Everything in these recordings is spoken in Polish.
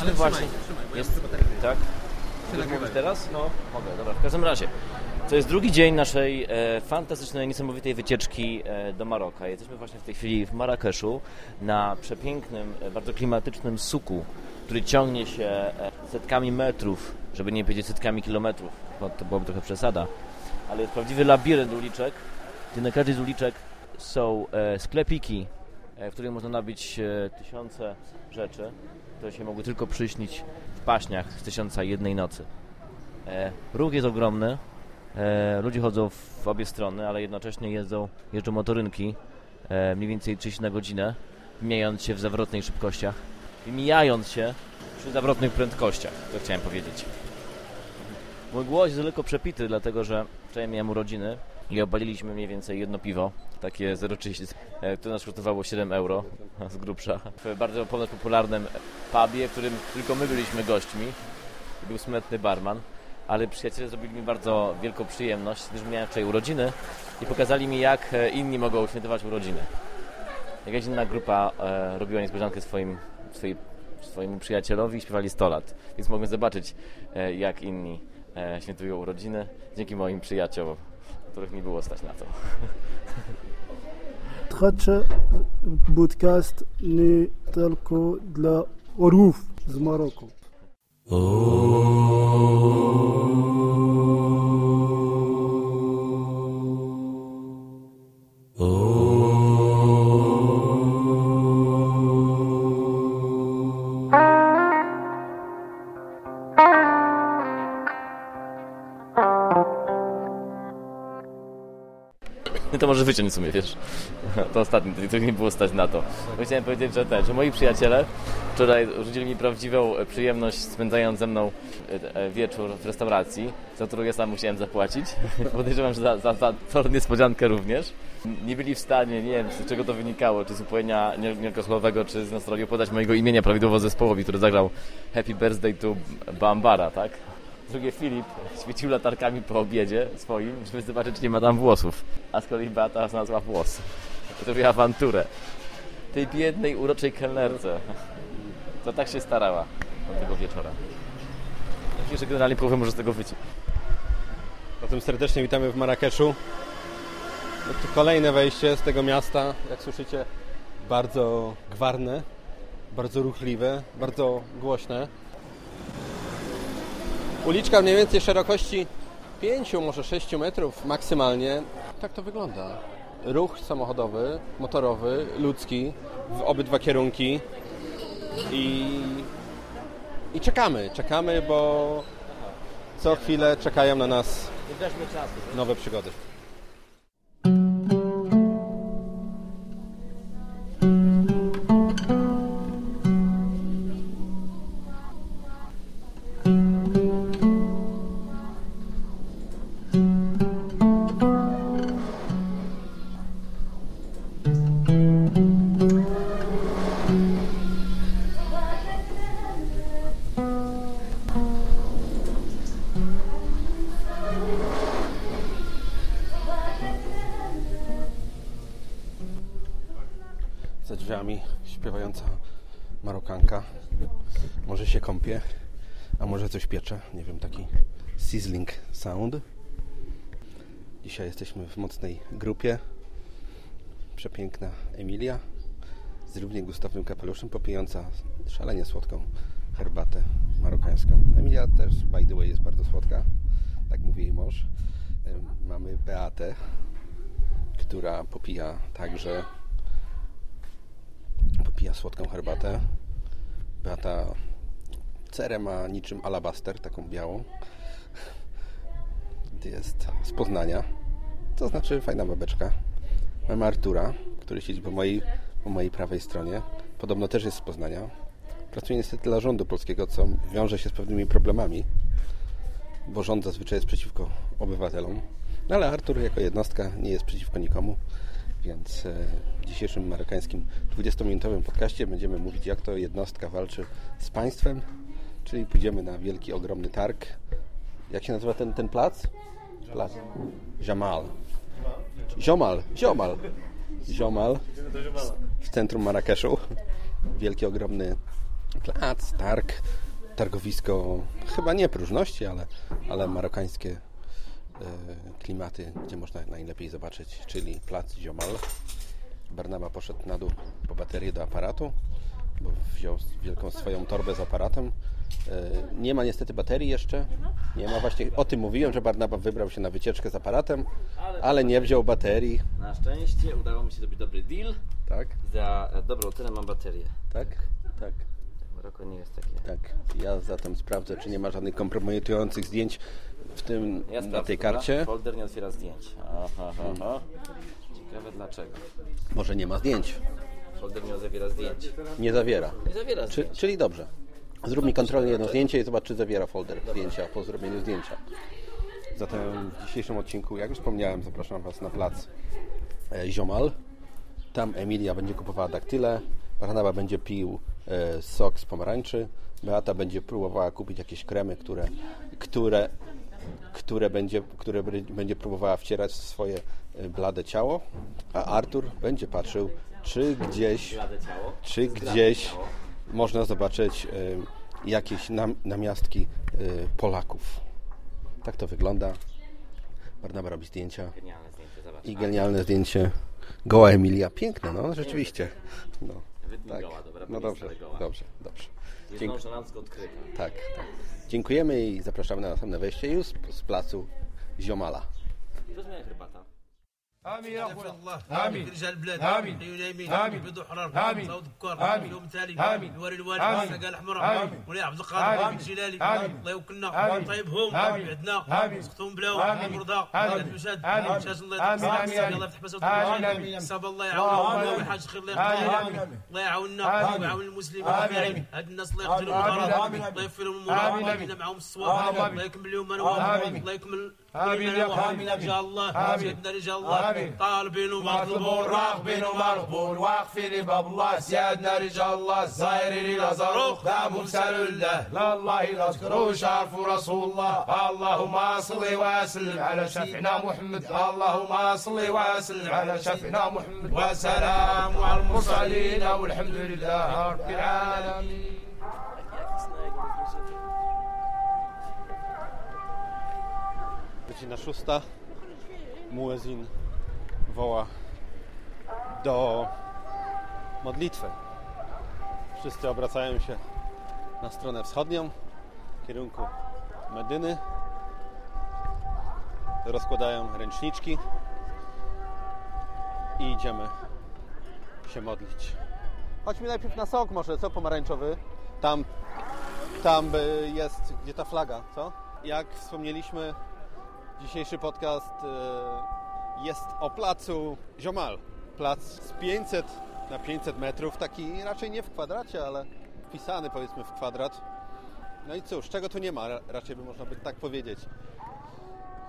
jesteśmy właśnie... Jest, tak? Chcesz mówić teraz? No, mogę, dobra. W każdym razie, to jest drugi dzień naszej e, fantastycznej, niesamowitej wycieczki e, do Maroka. Jesteśmy właśnie w tej chwili w Marrakeszu na przepięknym, e, bardzo klimatycznym suku, który ciągnie się e, setkami metrów, żeby nie powiedzieć setkami kilometrów, bo to byłoby trochę przesada. Ale jest prawdziwy labirynt uliczek, gdzie na każdej z uliczek są e, sklepiki, e, w których można nabić tysiące rzeczy, które się mogły tylko przyśnić w paśniach z tysiąca jednej nocy. E, ruch jest ogromny, e, ludzie chodzą w obie strony, ale jednocześnie jeżdżą, jeżdżą motorynki e, mniej więcej 30 na godzinę, mijając się w zawrotnej szybkościach i mijając się przy zawrotnych prędkościach, to chciałem powiedzieć. Mój głos jest tylko przepity, dlatego że wczoraj miałem urodziny i obaliliśmy mniej więcej jedno piwo, takie 0,30, e, które nas kosztowało 7 euro z grubsza. W bardzo popularnym pubie, w którym tylko my byliśmy gośćmi. Był smętny barman, ale przyjaciele zrobili mi bardzo wielką przyjemność, gdyż miałem wczoraj urodziny i pokazali mi, jak e, inni mogą świętować urodziny. Jakaś inna grupa e, robiła niespodziankę swoim, swojej, swojemu przyjacielowi i śpiewali 100 lat, więc mogłem zobaczyć, e, jak inni e, świętują urodziny dzięki moim przyjaciołom, których mi było stać na to. Trzecia podcast nie tylko dla orłów z Maroku. No to może wyciąć w sumie, wiesz. To ostatnie, to nie było stać na to. Chciałem powiedzieć, że ten, że moi przyjaciele wczoraj użyczyli mi prawdziwą przyjemność spędzając ze mną e, e, wieczór w restauracji, za którą ja sam musiałem zapłacić. Podejrzewam, że za, za, za tą niespodziankę również. Nie byli w stanie, nie wiem z czego to wynikało, czy z upojenia nie- niealkoholowego, czy z nastroju podać mojego imienia prawidłowo zespołowi, który zagrał Happy Birthday to Bambara, tak? Drugie Filip świecił latarkami po obiedzie swoim, żeby zobaczyć, czy nie ma tam włosów. A z kolei Beata znalazła włos. Zrobiła awanturę. Tej biednej, uroczej kelnerce. To tak się starała tego wieczora. Myślę, że generalnie połowę może z tego wyciąć. Zatem serdecznie witamy w Marrakeszu. No to kolejne wejście z tego miasta, jak słyszycie, bardzo gwarne, bardzo ruchliwe, bardzo głośne. Uliczka mniej więcej szerokości 5, może 6 metrów maksymalnie. Tak to wygląda. Ruch samochodowy, motorowy, ludzki w obydwa kierunki. I, i czekamy, czekamy, bo co chwilę czekają na nas nowe przygody. Marokanka. Może się kąpie, a może coś piecze. Nie wiem, taki sizzling sound. Dzisiaj jesteśmy w mocnej grupie. Przepiękna Emilia z równie gustownym kapeluszem, popijająca szalenie słodką herbatę marokańską. Emilia też, by the way, jest bardzo słodka. Tak mówi jej mąż. Mamy Beatę, która popija także popija słodką herbatę. Beata cerę ma niczym alabaster, taką białą. Jest z Poznania. To znaczy fajna babeczka. Mamy Artura, który siedzi po mojej, po mojej prawej stronie. Podobno też jest z Poznania. Pracuje niestety dla rządu polskiego, co wiąże się z pewnymi problemami, bo rząd zazwyczaj jest przeciwko obywatelom. No ale Artur jako jednostka nie jest przeciwko nikomu. Więc e, w dzisiejszym marokańskim 20-minutowym podcaście będziemy mówić, jak to jednostka walczy z państwem, czyli pójdziemy na wielki, ogromny targ. Jak się nazywa ten, ten plac? Plac. Jamal. Ziomal. Ziomal. Ziomal. W centrum Marrakeszu. Wielki, ogromny plac, targ, targowisko, chyba nie próżności, ale, ale marokańskie klimaty, gdzie można najlepiej zobaczyć, czyli plac Ziomal. Barnaba poszedł na dół po baterię do aparatu, bo wziął wielką swoją torbę z aparatem. E, Nie ma niestety baterii jeszcze. Nie ma właśnie. O tym mówiłem, że Barnaba wybrał się na wycieczkę z aparatem, ale nie wziął baterii. Na szczęście udało mi się zrobić dobry deal. Tak, Za e, dobrą cenę mam baterię. tak, tak. Maroko nie jest takie. Tak, ja zatem sprawdzę, czy nie ma żadnych kompromitujących zdjęć w tym, Ja na tej dobra? karcie. Folder nie otwiera zdjęć. Aha, aha, aha. Ciekawe dlaczego. Może nie ma zdjęć. Folder nie zawiera zdjęć. Nie zawiera. Nie zawiera Czy, czyli dobrze. Zrób mi kontrolnie jedno zdjęcie i zobacz, czy zawiera folder zdjęcia po zrobieniu zdjęcia. Zatem w dzisiejszym odcinku, jak już wspomniałem, zapraszam Was na plac e, Ziomal. Tam Emilia będzie kupowała daktyle, Barnaba będzie pił e, sok z pomarańczy, Beata będzie próbowała kupić jakieś kremy, które, które, które, będzie, które będzie próbowała wcierać w swoje e, blade ciało, a Artur będzie patrzył, czy gdzieś czy gdzieś można zobaczyć y, jakieś nam, namiastki y, Polaków. Tak to wygląda. Barnaba robi zdjęcia i genialne zdjęcie goła Emilia. Piękne, no rzeczywiście. No, tak. no dobrze, dobrze, dobrze. Nonszalancko odkryta. tak, tak. Dziękujemy i zapraszamy na następne wejście już z, placu Ziomala. Moja herbata. امين يا اخويا الله امين رجال البلاد امين اليمين امين بيض وحرار امين صوت بكار امين يوم تالي امين نواري الوالد ساقا الاحمر امين مولاي عبد القادر امين آمين الله يوكلنا طيب امين عندنا امين سختهم بلاو امين مرضى امين المشاد امين شاش الله آمين الله يفتح بس امين صاب الله يعاون الله يحاج خير الله الله يعاوننا ويعاون المسلمين امين هاد الناس الله يقتلهم الله لهم امين معاهم الصواب الله يكمل لهم الله يكمل آمين يا منوهم. آمين. رجال الله. سيدنا رجال الله آمين. طالبين مطلوبون ومطلوبون راغبين ومرغبون واقفين لباب الله سيادنا رجال الله الزائرين إلى زاروق دامهم سالوا الله لا الله يذكروا شرفوا رسول الله اللهم صل وسلم على شفيعنا محمد اللهم صل وسلم على شفيعنا محمد وسلام على المرسلين والحمد لله رب العالمين Godzina szósta. Muezin woła do modlitwy. Wszyscy obracają się na stronę wschodnią, w kierunku Medyny. Rozkładają ręczniczki i idziemy się modlić. Chodźmy najpierw na sok może, co pomarańczowy? Tam, tam jest, gdzie ta flaga, co? Jak wspomnieliśmy, Dzisiejszy podcast e, jest o placu Ziomal. Plac z 500 na 500 metrów, taki raczej nie w kwadracie, ale wpisany powiedzmy w kwadrat. No i cóż, czego tu nie ma, ra- raczej by można by tak powiedzieć.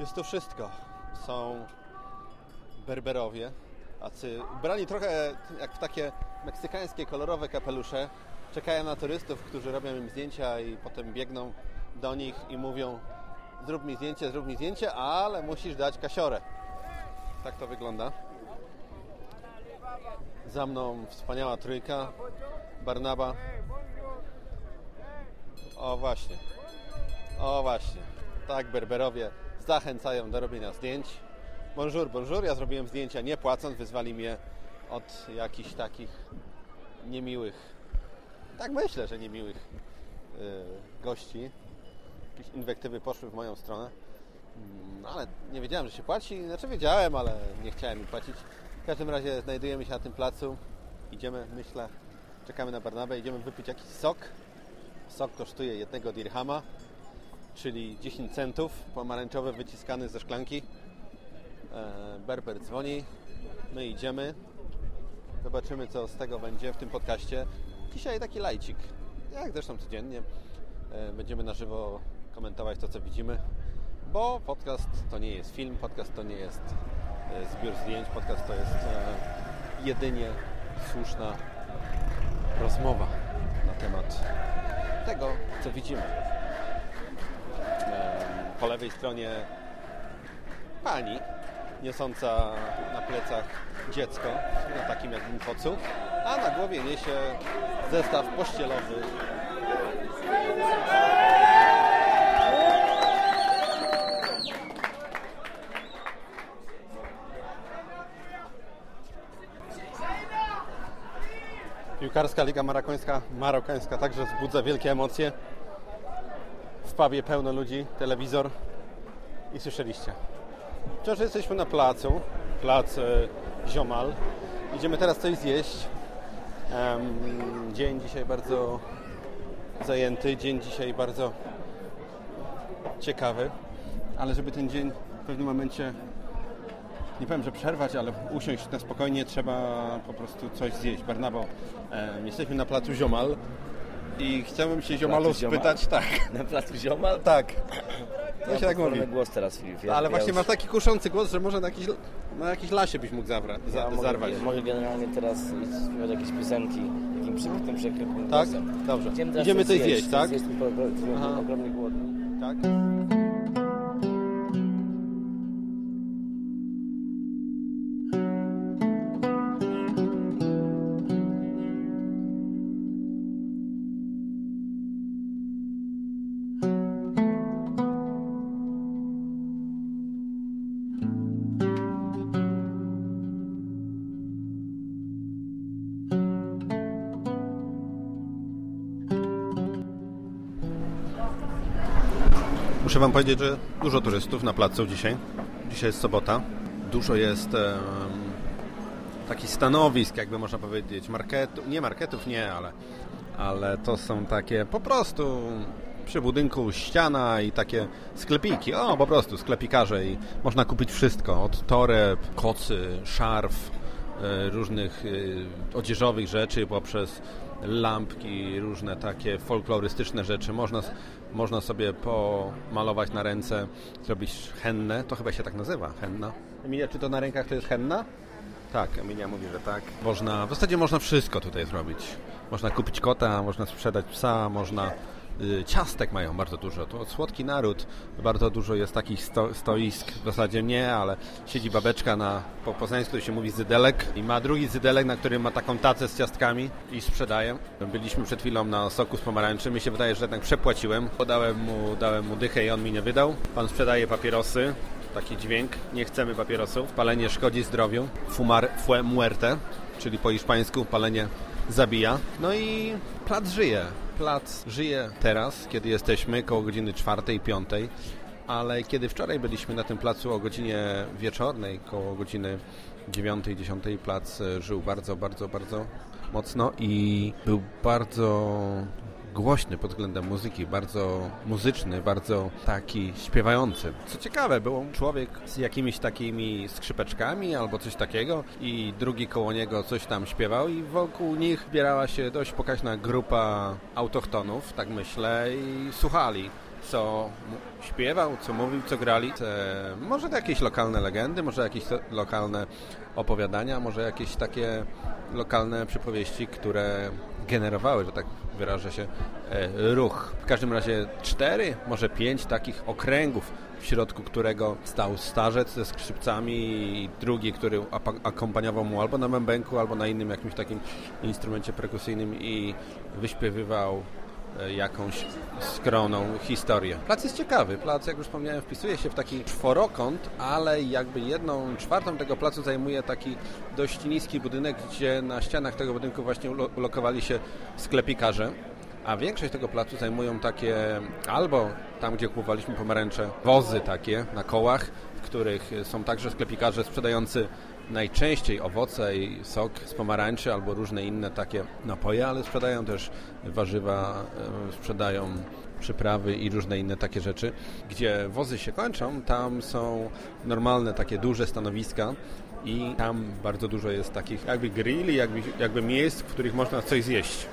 Jest to wszystko. Są Berberowie, tacy ubrani trochę jak w takie meksykańskie kolorowe kapelusze. Czekają na turystów, którzy robią im zdjęcia i potem biegną do nich i mówią zrób mi zdjęcie, zrób mi zdjęcie, ale musisz dać kasiorę. Tak to wygląda. Za mną wspaniała trójka. Barnaba. O właśnie. O właśnie. Tak Berberowie zachęcają do robienia zdjęć. Bonjour, bonjour. Ja zrobiłem zdjęcia nie płacąc. Wyzwali mnie od jakichś takich niemiłych, tak myślę, że niemiłych yy, gości jakieś inwektywy poszły w moją stronę. Mm, Ale nie wiedziałem, że się płaci. Znaczy wiedziałem, ale nie chciałem im płacić. W każdym razie znajdujemy się na tym placu. Idziemy, myślę, czekamy na Barnabę, idziemy wypić jakiś sok. Sok kosztuje jednego dirhama, czyli 10 centów, pomarańczowy wyciskany ze szklanki. E, Berber dzwoni, my idziemy. Zobaczymy, co z tego będzie w tym podcaście. Dzisiaj taki lajcik, jak zresztą codziennie. E, Będziemy na żywo komentować to, co widzimy, bo podcast to nie jest film, podcast to nie jest e, zbiór zdjęć, podcast to jest e, jedynie słuszna rozmowa na temat tego, co widzimy. E, Po lewej stronie pani niosąca na plecach dziecko, no takim jak w Impocu. a na głowie niesie zestaw pościelowy. Piłkarska Liga Marokańska, Marokańska także wzbudza wielkie emocje. W pubie pełno ludzi, telewizor i słyszeliście. Wciąż jesteśmy na placu, plac e, Ziomal. Idziemy teraz coś zjeść. Dzień dzisiaj bardzo zajęty, dzień dzisiaj bardzo ciekawy, ale żeby ten dzień w pewnym momencie nie powiem, że przerwać, ale usiąść na spokojnie, trzeba po prostu coś zjeść. Barnabo, em, jesteśmy na placu Ziomal i chciałbym się Ziomalu Ziomal? spytać, tak, Na placu Ziomal? tak, to się tak mówi. Głos teraz, Filip. Ja, Ale ja właśnie już- masz taki kuszący głos, że może na jakiś, na jakiś lasie byś mógł zawra, za, Ja mogę, zarwać. mogę generalnie teraz śpiewać jakieś piosenki takim przykrytym, przekrytym Tak? głosem. Dobrze. Idziemy, coś zjeść, coś tak? Zjeść, ogromnie głodny. Tak? Muszę Wam powiedzieć, że dużo turystów na placu dzisiaj. Dzisiaj jest sobota. Dużo jest em, takich stanowisk, jakby można powiedzieć, marketów, nie marketów, nie, ale, ale to są takie po prostu przy budynku ściana i takie sklepiki. O, po prostu sklepikarze i można kupić wszystko, od toreb, kocy, szarf, e, różnych e, odzieżowych rzeczy, poprzez lampki, różne takie folklorystyczne rzeczy. Można, można sobie pomalować na ręce, zrobić hennę. To chyba się tak nazywa, henna. Emilia, czy to na rękach to jest henna? Tak, Emilia mówi, że tak. Można, w zasadzie można wszystko tutaj zrobić. Można kupić kota, można sprzedać psa, można... y, Ciastek mają bardzo dużo. To słodki naród. Bardzo dużo jest takich sto, stoisk. W zasadzie nie, ale siedzi babeczka na po poznańsku się mówi zydelek i ma drugi zydelek, na którym ma taką tacę z ciastkami i sprzedaje. Byliśmy przed chwilą na soku z pomarańczy. Mi się wydaje, że jednak przepłaciłem. Podałem mu, dałem mu dychę i on mi nie wydał. Pan sprzedaje papierosy taki dźwięk. Nie chcemy papierosów. Palenie szkodzi zdrowiu. Fumar fue muerte, czyli po hiszpańsku palenie zabija. No i plac żyje. Plac żyje teraz, kiedy jesteśmy koło godziny czwartej, piątej. Ale kiedy wczoraj byliśmy na tym placu o godzinie wieczornej, koło godziny dziewiątej, dziesiątej, plac żył bardzo, bardzo, bardzo mocno i był bardzo głośny pod względem muzyki, bardzo muzyczny, bardzo taki śpiewający. Co ciekawe, był człowiek z jakimiś takimi skrzypeczkami albo coś takiego i drugi koło niego coś tam śpiewał i wokół nich zbierała się dość pokaźna grupa autochtonów, tak myślę, i słuchali co śpiewał, co mówił, co grali. Te, może to jakieś lokalne legendy, może jakieś lokalne opowiadania, może jakieś takie lokalne przypowieści, które generowały, że tak wyrażę się, e, ruch. W każdym razie cztery, może pięć takich okręgów, w środku którego stał starzec ze skrzypcami i drugi, który akompaniował mu albo na bębenku, albo na innym jakimś takim instrumencie perkusyjnym i wyśpiewywał e, jakąś skromną historię. Plac jest ciekawy. Plac, jak już wspomniałem, wpisuje się w taki czworokąt, ale jakby jedną czwartą tego placu zajmuje taki dość niski budynek, gdzie na ścianach tego budynku właśnie ulo- ulokowali się sklepikarze. A większość tego placu zajmują takie albo tam, gdzie kupowaliśmy pomarańcze, wozy takie na kołach, w których są także sklepikarze sprzedający najczęściej owoce i sok z pomarańczy albo różne inne takie napoje, ale sprzedają też warzywa, e, sprzedają przyprawy i różne inne takie rzeczy. Gdzie wozy się kończą, tam są normalne takie duże stanowiska i tam bardzo dużo jest takich jakby grilli, jakby, jakby miejsc, w których można coś zjeść.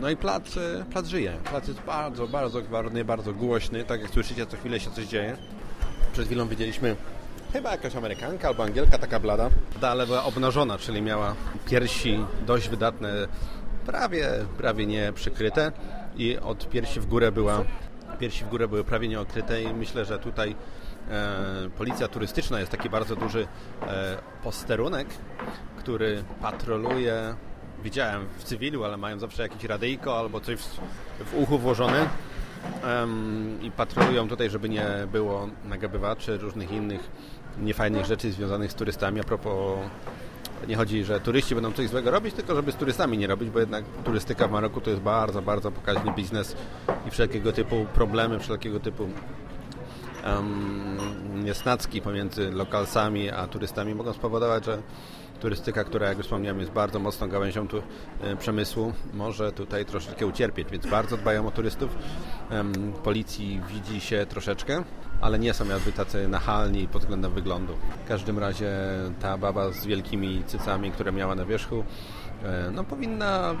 No i plac, e, plac żyje. Plac jest bardzo, bardzo gwarny, bardzo głośny. Tak jak słyszycie, co chwilę się coś dzieje. Przed chwilą widzieliśmy chyba jakaś Amerykanka albo Angielka, taka blada. Ale była obnażona, czyli miała piersi dość wydatne, prawie, prawie nie przykryte i od piersi w górę była, piersi w górę były prawie nieokryte i myślę, że tutaj e, policja turystyczna jest taki bardzo duży e, posterunek, który patroluje. Widziałem w cywilu, ale mają zawsze jakieś radyjko albo coś w, w uchu włożone i patrolują tutaj, żeby nie było nagabywaczy, różnych innych niefajnych rzeczy związanych z turystami. A propos, nie chodzi, że turyści będą coś złego robić, tylko żeby z turystami nie robić, bo jednak turystyka w Maroku to jest bardzo, bardzo pokaźny biznes i wszelkiego typu problemy, wszelkiego typu um, niesnacki pomiędzy lokalsami a turystami mogą spowodować, że turystyka, która jak już wspomniałem jest bardzo mocną gałęzią tu, e, przemysłu, może tutaj troszeczkę ucierpieć, więc bardzo dbają o turystów. Policji widzi się troszeczkę, ale nie są jakby tacy nachalni pod względem wyglądu. W każdym razie ta baba z wielkimi cycami, które miała na wierzchu, e, no powinna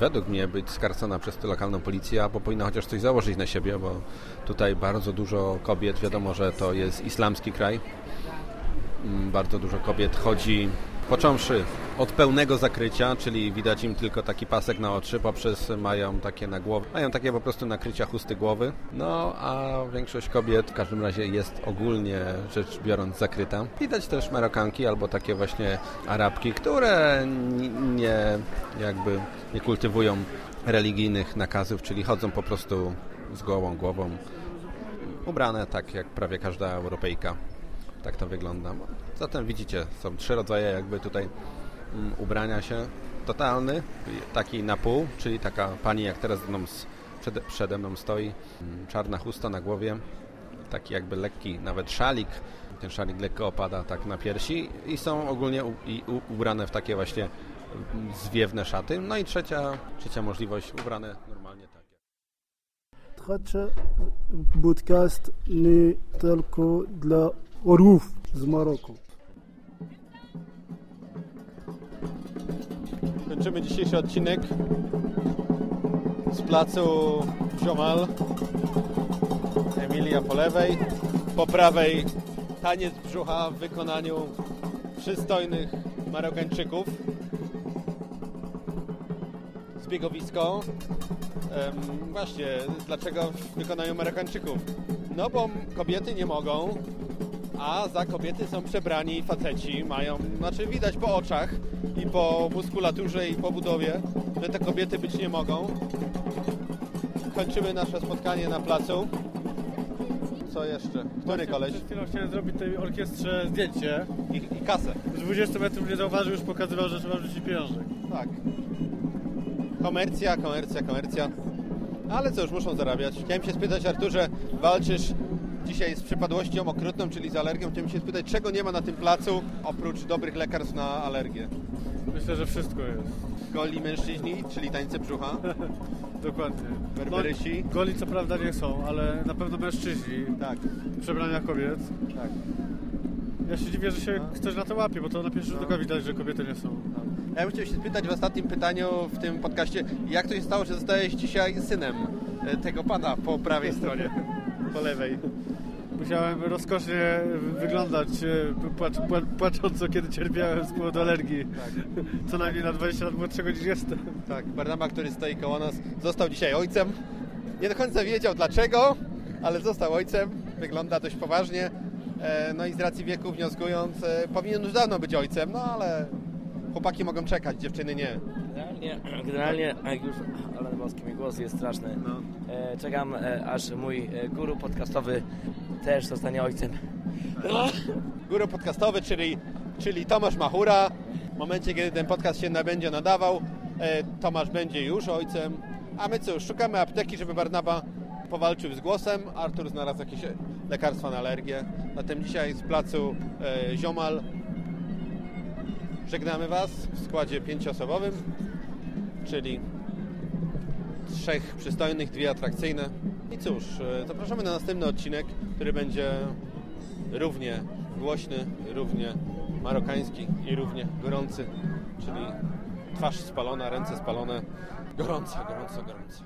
według mnie być skarcona przez tę lokalną policję, albo powinna chociaż coś założyć na siebie, bo tutaj bardzo dużo kobiet, wiadomo, że to jest islamski kraj, Mm, bardzo dużo kobiet chodzi, począwszy od pełnego zakrycia, czyli widać im tylko taki pasek na oczy, poprzez mają takie na głowie, mają takie po prostu nakrycia chusty głowy, no a większość kobiet w każdym razie jest ogólnie rzecz biorąc zakryta. Widać też Marokanki albo takie właśnie Arabki, które nie jakby nie kultywują religijnych nakazów, czyli chodzą po prostu z gołą głową, ubrane tak jak prawie każda Europejka. Tak to wygląda. Zatem widzicie, są trzy rodzaje jakby tutaj mm, ubrania się. Totalny, taki na pół, czyli taka pani jak teraz mną, s- przede, mną stoi, mm, czarna chusta na głowie, taki jakby lekki nawet szalik. Ten szalik lekko opada tak na piersi i są ogólnie u, i u, ubrane w takie właśnie mm, zwiewne szaty. No i trzecia, trzecia możliwość, ubrane normalnie tak. Tracę podcast nie tylko dla orłów z Maroku. Kończymy dzisiejszy odcinek z placu Ziomal. Emilia po lewej, po prawej taniec brzucha w wykonaniu przystojnych Marokańczyków. Zbiegowisko. Em, właśnie, dlaczego w wykonaniu Marokańczyków? No bo kobiety nie mogą, a za kobiety są przebrani faceci, mają, znaczy widać po oczach i po muskulaturze i po budowie, że te kobiety być nie mogą. Kończymy nasze spotkanie na placu. Co jeszcze? Który koleś? Przed chwilą chciałem zrobić tej orkiestrze zdjęcie. I, i kasę. Z 20 metrów nie zauważył, już pokazywał, że trzeba wrzucić pieniążek. Tak. Komercja, komercja, komercja. Ale co, już muszą zarabiać. Chciałem się spytać, Arturze, walczysz dzisiaj z przypadłością okrutną, czyli z alergią. Chciałem się spytać, czego nie ma na tym placu, oprócz dobrych lekarstw na alergię. Myślę, że wszystko jest. Goli mężczyźni, czyli tańce brzucha. Dokładnie. Berberysi. No, goli co prawda nie są, ale na pewno mężczyźni Tak, w przebraniach kobiet. tak. Ja się dziwię, że się ktoś na to łapie, bo to na pierwszy rzut oka widać, że kobiety nie są. Ja bym chciał się spytać w ostatnim pytaniu w tym podcaście, jak to się stało, że zostałeś dzisiaj synem e, tego pana po prawej stronie, po lewej. Musiałem rozkosznie wyglądać e, płacz, płacząco, kiedy cierpiałem z powodu alergii. Co najmniej na 20 lat młodszego niż jestem. Tak, Barnaba, który stoi koło nas, został dzisiaj ojcem. Nie do końca wiedział dlaczego, ale został ojcem. Wygląda dość poważnie. E, No i z racji wieku wnioskując, e, powinien już dawno być ojcem, no ale chłopaki mogą czekać, dziewczyny nie. Generalnie, generalnie jak już ale boski mi głos jest straszny. E, czekam aż mój guru podcastowy też zostanie ojcem. Guru podcastowy, czyli, czyli Tomasz Machura. W momencie, kiedy ten podcast się będzie nadawał, e, Tomasz będzie już ojcem. A my cóż, szukamy apteki, żeby Barnaba powalczył z głosem. Artur znalazł jakieś lekarstwa na alergię. Zatem dzisiaj z placu e, Ziomal żegnamy Was w składzie pięcioosobowym, czyli trzech przystojnych, dwie atrakcyjne. I cóż, e, zapraszamy na następny odcinek, który będzie równie głośny, równie marokański i równie gorący, czyli twarz spalona, ręce spalone, gorąco, gorąco, gorąco.